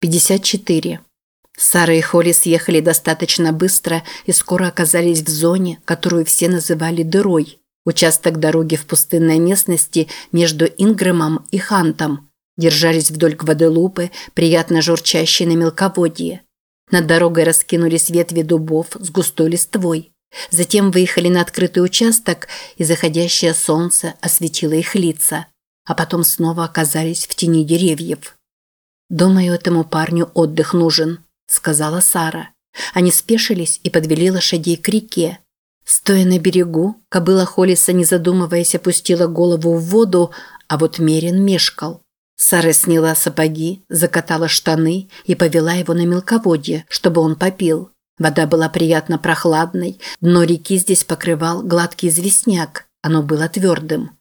54. Сара и Холли съехали достаточно быстро и скоро оказались в зоне, которую все называли дырой. Участок дороги в пустынной местности между Ингрэмом и Хантом. Держались вдоль Гваделупы, приятно журчащей на мелководье. Над дорогой раскинулись ветви дубов с густой листвой. Затем выехали на открытый участок, и заходящее солнце осветило их лица. А потом снова оказались в тени деревьев. «Думаю, этому парню отдых нужен», – сказала Сара. Они спешились и подвели лошадей к реке. Стоя на берегу, кобыла Холлиса, не задумываясь, опустила голову в воду, а вот Мерин мешкал. Сара сняла сапоги, закатала штаны и повела его на мелководье, чтобы он попил. Вода была приятно прохладной, дно реки здесь покрывал гладкий известняк, оно было твердым.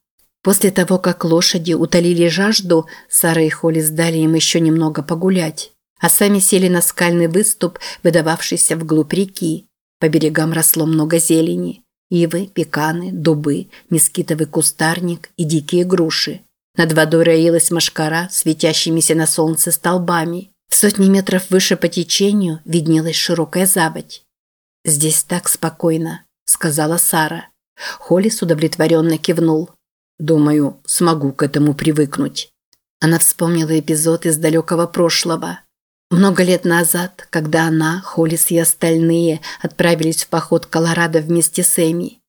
После того, как лошади утолили жажду, Сара и Холли сдали им еще немного погулять, а сами сели на скальный выступ, выдававшийся вглубь реки. По берегам росло много зелени. Ивы, пеканы, дубы, мескитовый кустарник и дикие груши. Над водой роилась машкара, светящимися на солнце столбами. В сотни метров выше по течению виднелась широкая заводь. «Здесь так спокойно», – сказала Сара. Холлис удовлетворенно кивнул. Думаю, смогу к этому привыкнуть. Она вспомнила эпизод из далекого прошлого. Много лет назад, когда она, Холлис и остальные отправились в поход Колорадо вместе с Эми.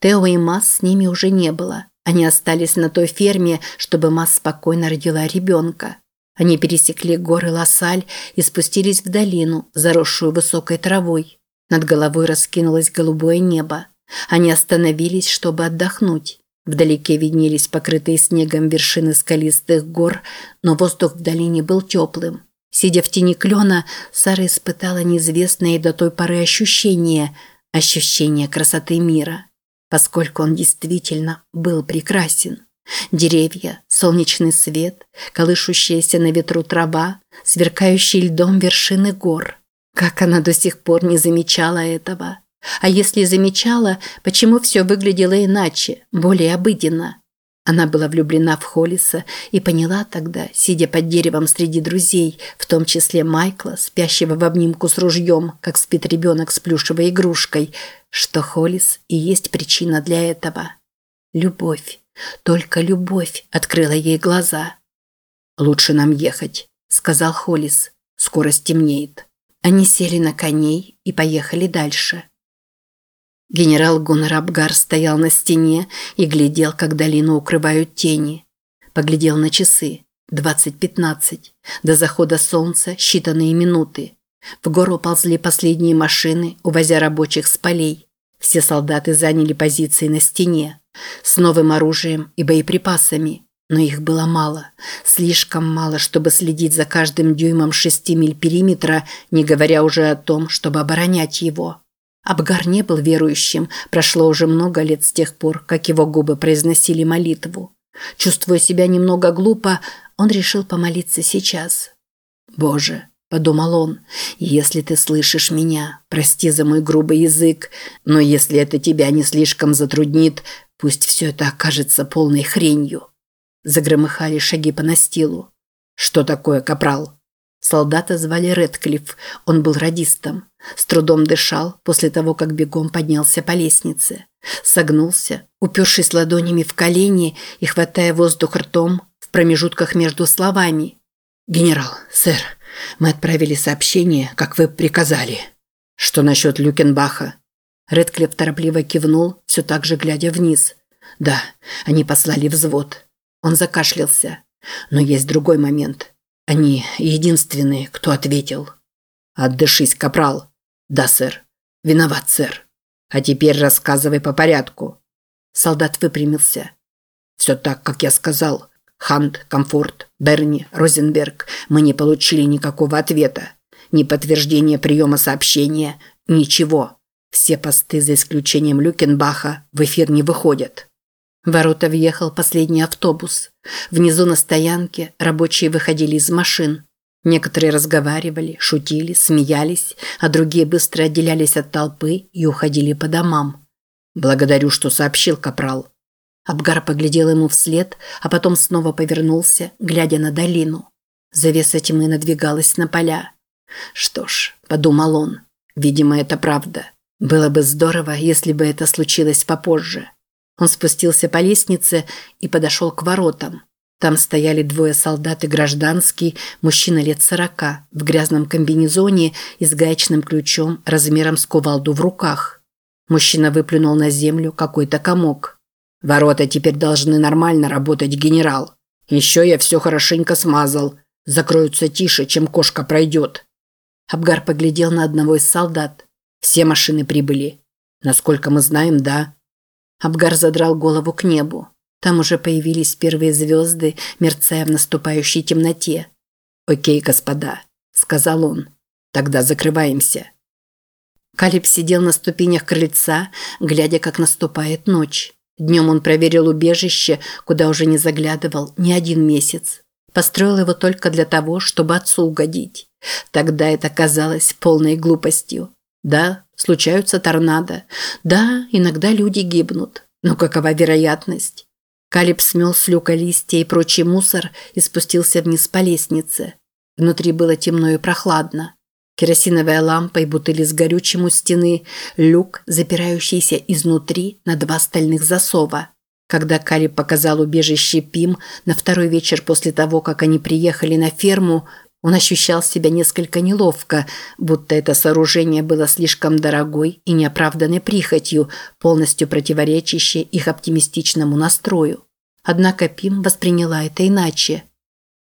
Тео и Масс с ними уже не было. Они остались на той ферме, чтобы Масс спокойно родила ребенка. Они пересекли горы Лосаль и спустились в долину, заросшую высокой травой. Над головой раскинулось голубое небо. Они остановились, чтобы отдохнуть. Вдалеке виднелись покрытые снегом вершины скалистых гор, но воздух в долине был теплым. Сидя в тени клена, Сара испытала неизвестное до той поры ощущение – ощущение красоты мира. Поскольку он действительно был прекрасен. Деревья, солнечный свет, колышущаяся на ветру трава, сверкающие льдом вершины гор. Как она до сих пор не замечала этого – а если замечала, почему все выглядело иначе, более обыденно? Она была влюблена в Холлиса и поняла тогда, сидя под деревом среди друзей, в том числе Майкла, спящего в обнимку с ружьем, как спит ребенок с плюшевой игрушкой, что Холлис и есть причина для этого. Любовь. Только любовь открыла ей глаза. «Лучше нам ехать», – сказал Холлис. «Скоро стемнеет». Они сели на коней и поехали дальше. Генерал Гуннер Абгар стоял на стене и глядел, как долину укрывают тени. Поглядел на часы. 20.15. До захода солнца считанные минуты. В гору ползли последние машины, увозя рабочих с полей. Все солдаты заняли позиции на стене. С новым оружием и боеприпасами. Но их было мало. Слишком мало, чтобы следить за каждым дюймом шести миль периметра, не говоря уже о том, чтобы оборонять его. Абгар не был верующим, прошло уже много лет с тех пор, как его губы произносили молитву. Чувствуя себя немного глупо, он решил помолиться сейчас. «Боже», – подумал он, – «если ты слышишь меня, прости за мой грубый язык, но если это тебя не слишком затруднит, пусть все это окажется полной хренью». Загромыхали шаги по настилу. «Что такое, капрал?» Солдата звали Редклифф, он был радистом. С трудом дышал после того, как бегом поднялся по лестнице. Согнулся, упершись ладонями в колени и хватая воздух ртом в промежутках между словами. «Генерал, сэр, мы отправили сообщение, как вы приказали». «Что насчет Люкенбаха?» Редклифф торопливо кивнул, все так же глядя вниз. «Да, они послали взвод». Он закашлялся. «Но есть другой момент. Они единственные, кто ответил. Отдышись, капрал. Да, сэр. Виноват, сэр. А теперь рассказывай по порядку. Солдат выпрямился. Все так, как я сказал. Хант, Комфорт, Берни, Розенберг. Мы не получили никакого ответа. Ни подтверждения приема сообщения, ничего. Все посты, за исключением Люкенбаха, в эфир не выходят. Ворота въехал последний автобус. Внизу на стоянке рабочие выходили из машин. Некоторые разговаривали, шутили, смеялись, а другие быстро отделялись от толпы и уходили по домам. «Благодарю, что сообщил, капрал». Абгар поглядел ему вслед, а потом снова повернулся, глядя на долину. Завеса тьмы надвигалась на поля. «Что ж», – подумал он, – «видимо, это правда. Было бы здорово, если бы это случилось попозже». Он спустился по лестнице и подошел к воротам. Там стояли двое солдат и гражданский, мужчина лет сорока, в грязном комбинезоне и с гаечным ключом размером с кувалду в руках. Мужчина выплюнул на землю какой-то комок. «Ворота теперь должны нормально работать, генерал. Еще я все хорошенько смазал. Закроются тише, чем кошка пройдет». Абгар поглядел на одного из солдат. «Все машины прибыли. Насколько мы знаем, да». Абгар задрал голову к небу. Там уже появились первые звезды, мерцая в наступающей темноте. «Окей, господа», – сказал он. «Тогда закрываемся». Калиб сидел на ступенях крыльца, глядя, как наступает ночь. Днем он проверил убежище, куда уже не заглядывал ни один месяц. Построил его только для того, чтобы отцу угодить. Тогда это казалось полной глупостью. Да, случаются торнадо. Да, иногда люди гибнут. Но какова вероятность? Калиб смел с люка листья и прочий мусор и спустился вниз по лестнице. Внутри было темно и прохладно. Керосиновая лампа и бутыли с горючим у стены, люк, запирающийся изнутри на два стальных засова. Когда Калиб показал убежище Пим на второй вечер после того, как они приехали на ферму, он ощущал себя несколько неловко, будто это сооружение было слишком дорогой и неоправданной прихотью, полностью противоречащей их оптимистичному настрою. Однако Пим восприняла это иначе.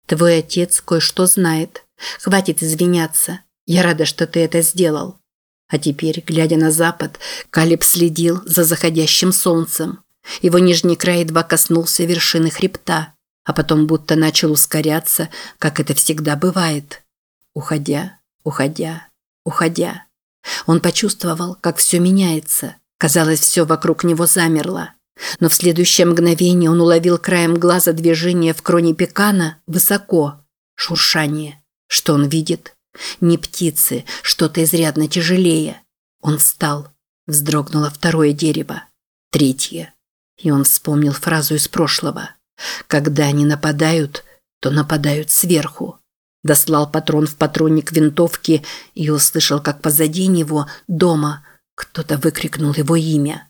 «Твой отец кое-что знает. Хватит извиняться. Я рада, что ты это сделал». А теперь, глядя на запад, Калиб следил за заходящим солнцем. Его нижний край едва коснулся вершины хребта а потом будто начал ускоряться, как это всегда бывает. Уходя, уходя, уходя. Он почувствовал, как все меняется. Казалось, все вокруг него замерло. Но в следующее мгновение он уловил краем глаза движение в кроне пекана высоко. Шуршание. Что он видит? Не птицы, что-то изрядно тяжелее. Он встал. Вздрогнуло второе дерево. Третье. И он вспомнил фразу из прошлого. Когда они нападают, то нападают сверху. Дослал патрон в патронник винтовки и услышал, как позади него, дома, кто-то выкрикнул его имя.